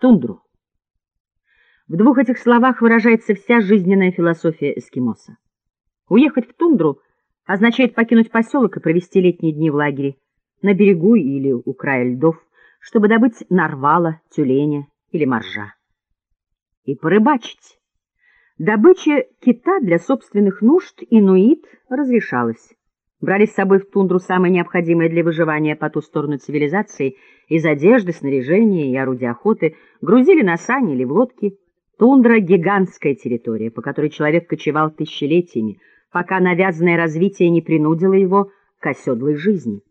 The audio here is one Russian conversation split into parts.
тундру. В двух этих словах выражается вся жизненная философия эскимоса. Уехать в тундру означает покинуть поселок и провести летние дни в лагере, на берегу или у края льдов, чтобы добыть нарвала, тюленя или моржа. И порыбачить. Добыча кита для собственных нужд инуит разрешалась. Брали с собой в тундру самое необходимое для выживания по ту сторону цивилизации из одежды, снаряжения и орудия охоты, грузили на сани или в лодки. Тундра — гигантская территория, по которой человек кочевал тысячелетиями, пока навязанное развитие не принудило его к оседлой жизни.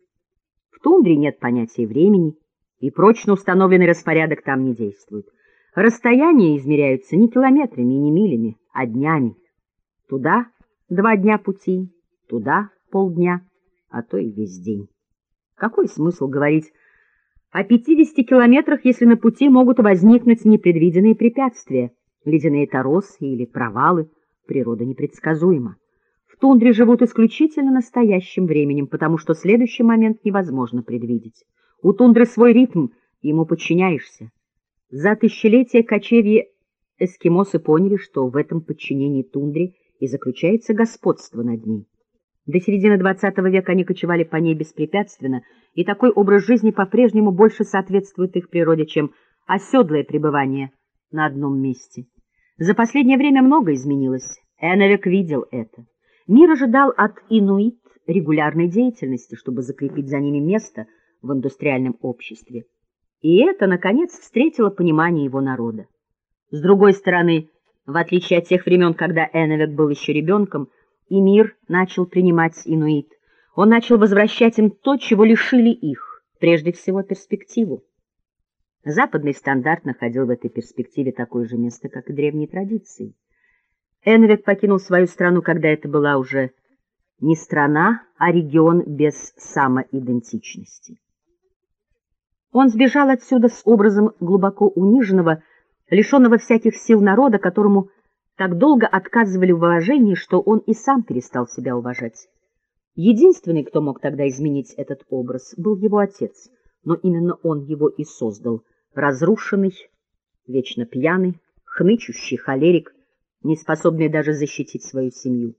В тундре нет понятия времени, и прочно установленный распорядок там не действует. Расстояния измеряются не километрами и не милями, а днями. Туда два дня пути, туда полдня, а то и весь день. Какой смысл говорить о 50 километрах, если на пути могут возникнуть непредвиденные препятствия, ледяные торосы или провалы, природа непредсказуема. В тундре живут исключительно настоящим временем, потому что следующий момент невозможно предвидеть. У тундры свой ритм, ему подчиняешься. За тысячелетия кочевья эскимосы поняли, что в этом подчинении тундре и заключается господство над ней. До середины XX века они кочевали по ней беспрепятственно, и такой образ жизни по-прежнему больше соответствует их природе, чем оседлое пребывание на одном месте. За последнее время много изменилось. Эновик видел это. Мир ожидал от инуит регулярной деятельности, чтобы закрепить за ними место в индустриальном обществе. И это, наконец, встретило понимание его народа. С другой стороны, в отличие от тех времен, когда Эновик был еще ребенком, и мир начал принимать инуит. Он начал возвращать им то, чего лишили их, прежде всего перспективу. Западный стандарт находил в этой перспективе такое же место, как и древние традиции. Энвик покинул свою страну, когда это была уже не страна, а регион без самоидентичности. Он сбежал отсюда с образом глубоко униженного, лишенного всяких сил народа, которому так долго отказывали в уважении, что он и сам перестал себя уважать. Единственный, кто мог тогда изменить этот образ, был его отец, но именно он его и создал, разрушенный, вечно пьяный, хнычущий холерик, не способный даже защитить свою семью.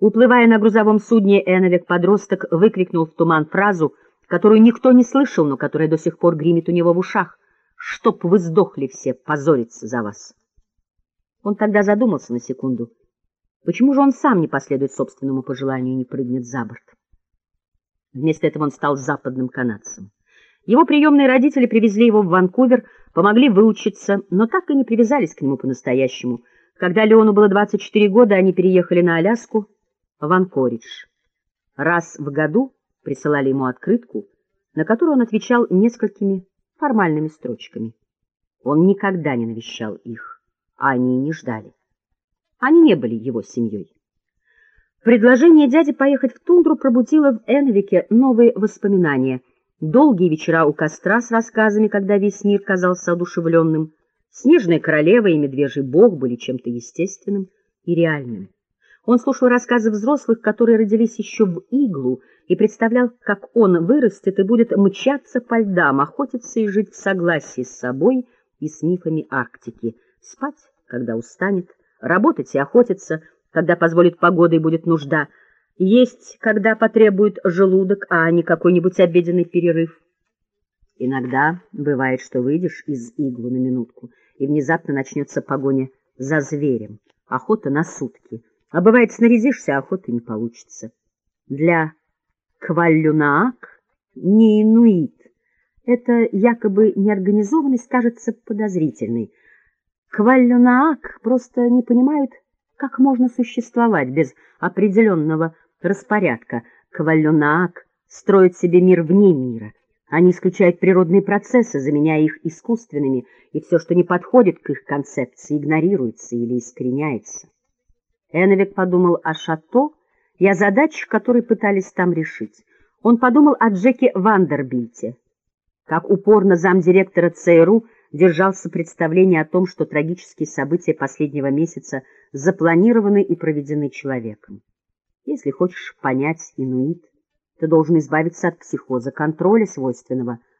Уплывая на грузовом судне, Эновик-подросток выкрикнул в туман фразу, которую никто не слышал, но которая до сих пор гремит у него в ушах. «Чтоб вы сдохли все, позориться за вас!» Он тогда задумался на секунду. Почему же он сам не последует собственному пожеланию и не прыгнет за борт? Вместо этого он стал западным канадцем. Его приемные родители привезли его в Ванкувер, помогли выучиться, но так и не привязались к нему по-настоящему. Когда Леону было 24 года, они переехали на Аляску, в Анкоридж. Раз в году присылали ему открытку, на которую он отвечал несколькими формальными строчками. Он никогда не навещал их они и не ждали. Они не были его семьей. Предложение дяди поехать в тундру пробудило в Энвике новые воспоминания. Долгие вечера у костра с рассказами, когда весь мир казался одушевленным. Снежная королева и медвежий бог были чем-то естественным и реальным. Он слушал рассказы взрослых, которые родились еще в иглу, и представлял, как он вырастет и будет мчаться по льдам, охотиться и жить в согласии с собой и с мифами Арктики, спать, когда устанет, работать и охотиться, когда позволит погода и будет нужда, есть, когда потребует желудок, а не какой-нибудь обеденный перерыв. Иногда бывает, что выйдешь из иглу на минутку, и внезапно начнется погоня за зверем, охота на сутки. А бывает, снарядишься, а охоты не получится. Для Кваллюнаак не инуит. Это якобы неорганизованность кажется подозрительной, Кваллюнаак просто не понимают, как можно существовать без определенного распорядка. Кваллюнаак строит себе мир вне мира. Они исключают природные процессы, заменяя их искусственными, и все, что не подходит к их концепции, игнорируется или искореняется. Эновик подумал о Шато и о задачах, которые пытались там решить. Он подумал о Джеке Вандербильте. Как упорно замдиректора ЦРУ держался представление о том, что трагические события последнего месяца запланированы и проведены человеком. Если хочешь понять инуит, ты должен избавиться от психоза контроля, свойственного